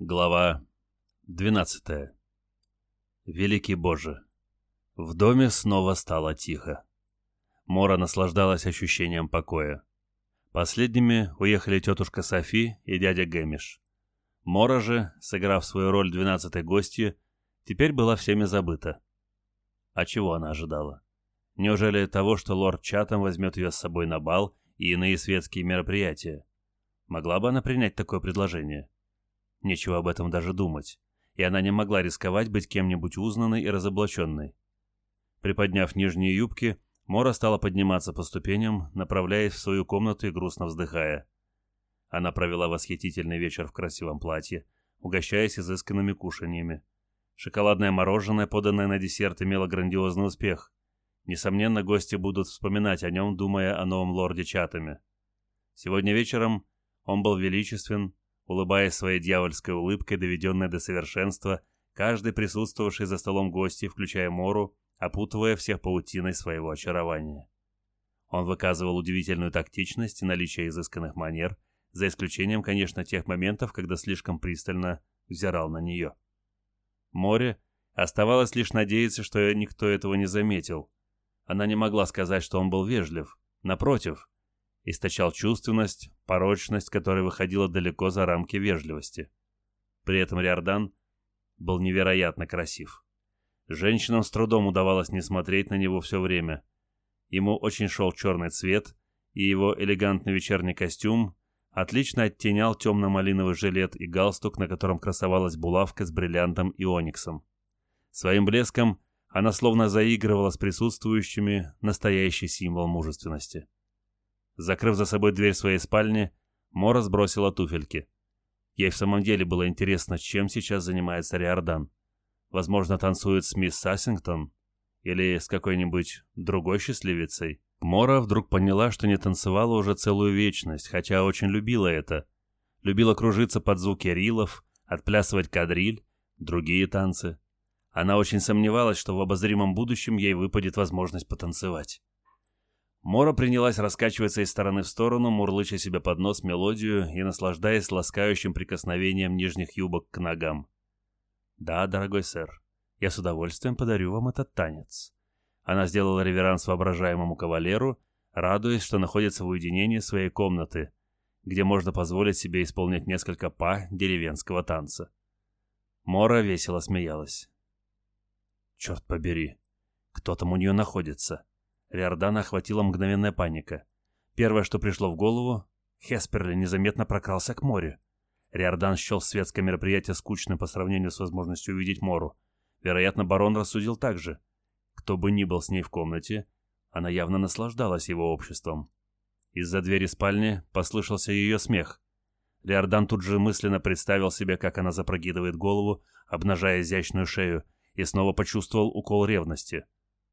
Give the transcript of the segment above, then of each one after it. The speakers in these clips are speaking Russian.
Глава 12. Великий Боже. В доме снова стало тихо. Мора наслаждалась ощущением покоя. Последними уехали тетушка Софи и дядя Гэмиш. Мора же, сыграв свою роль двенадцатой гостьи, теперь была всеми забыта. А чего она ожидала? Неужели того, что лорд Чатам возьмет ее с собой на бал и иные светские мероприятия? Могла бы она принять такое предложение? Нечего об этом даже думать, и она не могла рисковать быть кем-нибудь узнанной и разоблаченной. Приподняв нижние юбки, Мора стала подниматься по ступеням, направляясь в свою комнату и грустно вздыхая. Она провела восхитительный вечер в красивом платье, угощаясь изысканными кушаньями. Шоколадное мороженое, поданное на десерт, имело грандиозный успех. Несомненно, гости будут вспоминать о нем, думая о новом лорде Чатами. Сегодня вечером он был величествен, улыбаясь своей дьявольской улыбкой, доведенной до совершенства, каждый присутствовавший за столом гости, включая Мору, опутывая всех паутиной своего очарования. Он выказывал удивительную тактичность и наличие изысканных манер, за исключением, конечно, тех моментов, когда слишком пристально взирал на нее. Море оставалось лишь надеяться, что никто этого не заметил. Она не могла сказать, что он был вежлив. Напротив, источал чувственность, порочность, которая выходила далеко за рамки вежливости. При этом Риордан был невероятно красив. Женщинам с трудом удавалось не смотреть на него все время. Ему очень шел черный цвет, и его элегантный вечерний костюм отлично оттенял темно-малиновый жилет и галстук, на котором красовалась булавка с бриллиантом и ониксом. Своим блеском она словно заигрывала с присутствующими настоящий символ мужественности. Закрыв за собой дверь своей спальни, Мора сбросила туфельки. Ей в самом деле было интересно, чем сейчас занимается Риордан. Возможно, танцует с мисс Сассингтон или с какой-нибудь другой счастливицей. Мора вдруг поняла, что не танцевала уже целую вечность, хотя очень любила это. Любила кружиться под звуки рилов, отплясывать кадриль, другие танцы. Она очень сомневалась, что в обозримом будущем ей выпадет возможность потанцевать. Мора принялась раскачиваться из стороны в сторону, мурлыча себе под нос мелодию и наслаждаясь ласкающим прикосновением нижних юбок к ногам. «Да, дорогой сэр, я с удовольствием подарю вам этот танец». Она сделала реверанс воображаемому кавалеру, радуясь, что находится в уединении своей комнаты, где можно позволить себе исполнить несколько па деревенского танца. Мора весело смеялась. «Черт побери, кто там у нее находится?» Риордана охватила мгновенная паника. Первое, что пришло в голову, Хесперли незаметно прокрался к морю. Риордан счел светское мероприятие скучным по сравнению с возможностью увидеть Мору. Вероятно, барон рассудил так же. Кто бы ни был с ней в комнате, она явно наслаждалась его обществом. Из-за двери спальни послышался ее смех. Риордан тут же мысленно представил себе, как она запрогидывает голову, обнажая изящную шею, и снова почувствовал укол ревности.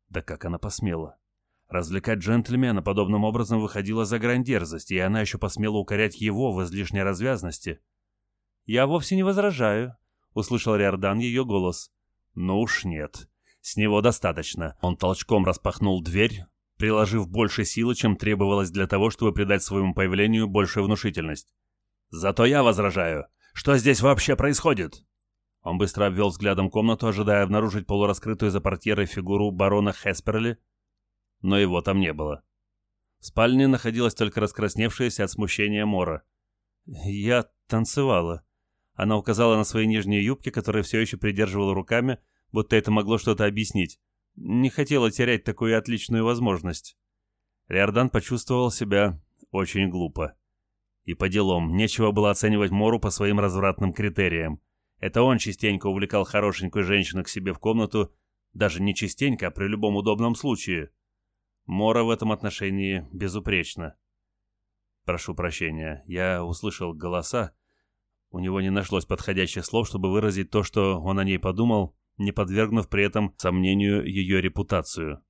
Да как она посмела! Развлекать джентльмена подобным образом выходила за грань дерзости, и она еще посмела укорять его в излишней развязности. «Я вовсе не возражаю», — услышал Риордан ее голос. «Ну уж нет. С него достаточно». Он толчком распахнул дверь, приложив больше силы, чем требовалось для того, чтобы придать своему появлению большую внушительность. «Зато я возражаю. Что здесь вообще происходит?» Он быстро обвел взглядом комнату, ожидая обнаружить полураскрытую за портьерой фигуру барона Хесперли, но его там не было. В спальне находилась только раскрасневшаяся от смущения Мора. «Я танцевала». Она указала на свои нижние юбки, которые все еще придерживала руками, будто это могло что-то объяснить. Не хотела терять такую отличную возможность. Риордан почувствовал себя очень глупо. И по делам, нечего было оценивать Мору по своим развратным критериям. Это он частенько увлекал хорошенькую женщину к себе в комнату, даже не частенько, а при любом удобном случае. Мора в этом отношении безупречна. Прошу прощения, я услышал голоса. У него не нашлось подходящих слов, чтобы выразить то, что он о ней подумал, не подвергнув при этом сомнению ее репутацию.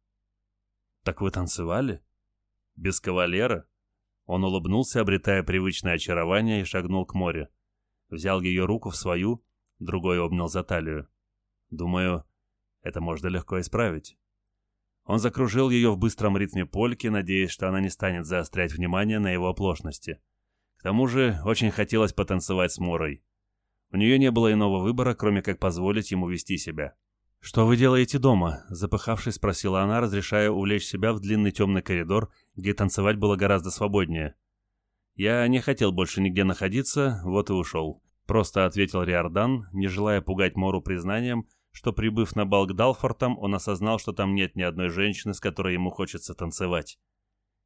«Так вы танцевали? Без кавалера?» Он улыбнулся, обретая привычное очарование, и шагнул к морю. Взял ее руку в свою, другой обнял за талию. «Думаю, это можно легко исправить». Он закружил ее в быстром ритме польки, надеясь, что она не станет заострять внимание на его оплошности. К тому же очень хотелось потанцевать с Морой. У нее не было иного выбора, кроме как позволить ему вести себя. «Что вы делаете дома?» — запыхавшись, спросила она, разрешая увлечь себя в длинный темный коридор, где танцевать было гораздо свободнее. «Я не хотел больше нигде находиться, вот и ушел», — просто ответил Риордан, не желая пугать Мору признанием, что, прибыв на бал к Далфортам, он осознал, что там нет ни одной женщины, с которой ему хочется танцевать.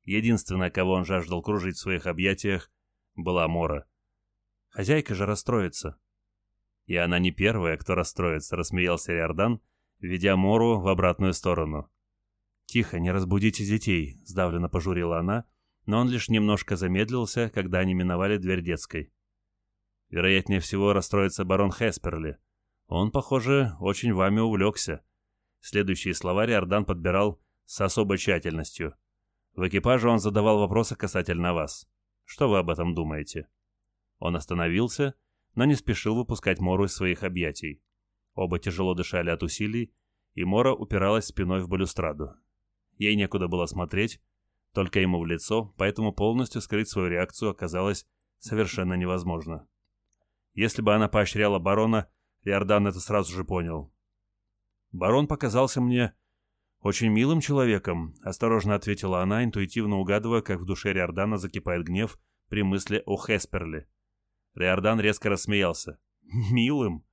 Единственная, кого он жаждал кружить в своих объятиях, была Мора. Хозяйка же расстроится. И она не первая, кто расстроится, рассмеялся Риордан, ведя Мору в обратную сторону. «Тихо, не разбудите детей», — сдавленно пожурила она, но он лишь немножко замедлился, когда они миновали дверь детской. Вероятнее всего расстроится барон Хесперли. Он, похоже, очень вами увлекся. Следующие слова Риордан подбирал с особой тщательностью. В экипаже он задавал вопросы касательно вас. Что вы об этом думаете? Он остановился, но не спешил выпускать Мору из своих объятий. Оба тяжело дышали от усилий, и Мора упиралась спиной в балюстраду. Ей некуда было смотреть, только ему в лицо, поэтому полностью скрыть свою реакцию оказалось совершенно невозможно. Если бы она поощряла барона, Риордан это сразу же понял. «Барон показался мне очень милым человеком», — осторожно ответила она, интуитивно угадывая, как в душе Риордана закипает гнев при мысли о Хесперле. Риордан резко рассмеялся. «Милым?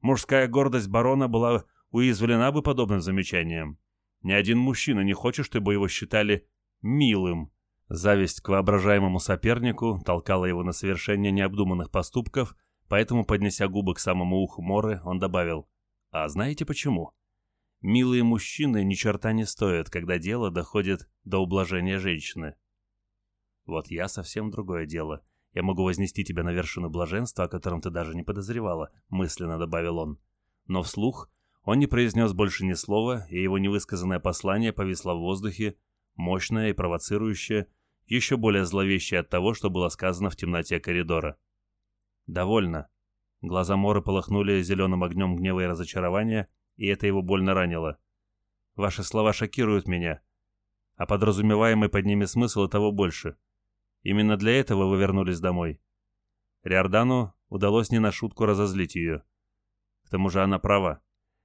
Мужская гордость барона была уязвлена бы подобным замечанием. Ни один мужчина не хочет, чтобы его считали «милым». Зависть к воображаемому сопернику толкала его на совершение необдуманных поступков, поэтому, поднеся губы к самому уху Моры, он добавил «А знаете почему?» Милые мужчины ни черта не стоят, когда дело доходит до ублажения женщины. Вот я совсем другое дело. Я могу вознести тебя на вершину блаженства, о котором ты даже не подозревала, мысленно добавил он. Но вслух он не произнес больше ни слова, и его невысказанное послание повисло в воздухе, мощное и провоцирующее, еще более зловещее от того, что было сказано в темноте коридора. «Довольно». Глаза Моры полыхнули зеленым огнем гнева и разочарования, и это его больно ранило. «Ваши слова шокируют меня, а подразумеваемый под ними смысл и того больше. Именно для этого вы вернулись домой. Риордану удалось не на шутку разозлить ее. К тому же она права.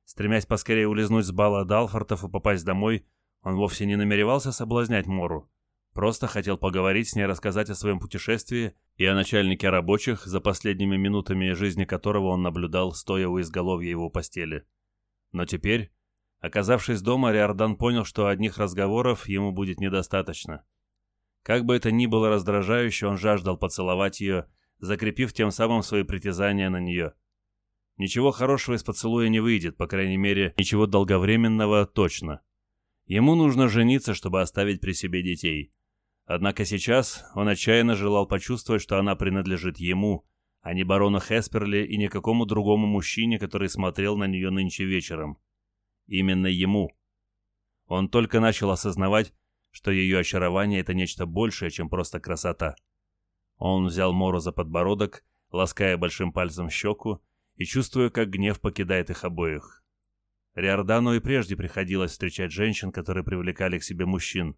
Стремясь поскорее улизнуть с бала Далфортов и попасть домой, он вовсе не намеревался соблазнять Мору. Просто хотел поговорить с ней, рассказать о своем путешествии и о начальнике рабочих, за последними минутами жизни которого он наблюдал, стоя у изголовья его постели. Но теперь, оказавшись дома, Риордан понял, что одних разговоров ему будет недостаточно. Как бы это ни было раздражающе, он жаждал поцеловать ее, закрепив тем самым свои притязания на нее. Ничего хорошего из поцелуя не выйдет, по крайней мере, ничего долговременного точно. Ему нужно жениться, чтобы оставить при себе детей. Однако сейчас он отчаянно желал почувствовать, что она принадлежит ему, а не барону Хесперли и никакому другому мужчине, который смотрел на нее нынче вечером. Именно ему. Он только начал осознавать, что ее очарование — это нечто большее, чем просто красота. Он взял Мору за подбородок, лаская большим пальцем щеку, и чувствуя, как гнев покидает их обоих. Риордану и прежде приходилось встречать женщин, которые привлекали к себе мужчин.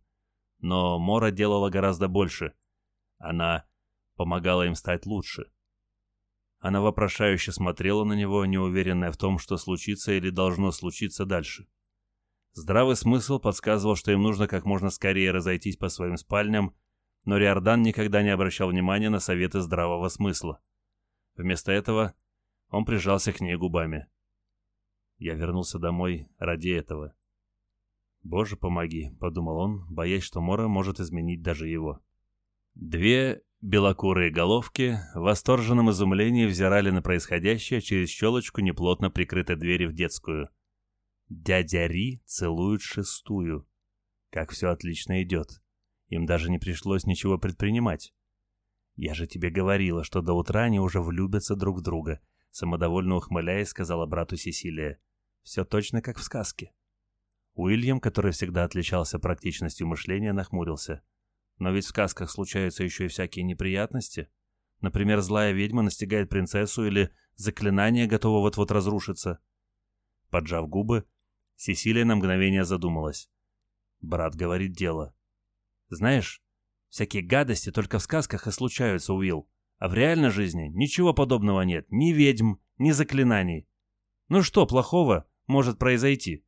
Но Мора делала гораздо больше. Она помогала им стать лучше. Она вопрошающе смотрела на него, неуверенная в том, что случится или должно случиться дальше. Здравый смысл подсказывал, что им нужно как можно скорее разойтись по своим спальням, но Риордан никогда не обращал внимания на советы здравого смысла. Вместо этого он прижался к ней губами. Я вернулся домой ради этого. «Боже, помоги», — подумал он, боясь, что Мора может изменить даже его. Две белокурые головки в восторженном изумлении взирали на происходящее через щелочку неплотно прикрытой двери в детскую — Дядя Ри целует шестую. Как все отлично идет. Им даже не пришлось ничего предпринимать. «Я же тебе говорила, что до утра они уже влюбятся друг в друга», самодовольно ухмыляясь, сказала брату Сесилия. «Все точно как в сказке». Уильям, который всегда отличался практичностью мышления, нахмурился. «Но ведь в сказках случаются еще и всякие неприятности. Например, злая ведьма настигает принцессу или заклинание готово вот-вот разрушиться». Поджав губы, Сесилия на мгновение задумалась. Брат говорит дело. «Знаешь, всякие гадости только в сказках и случаются, Уилл», — А в реальной жизни ничего подобного нет. Ни ведьм, ни заклинаний. Ну что плохого может произойти?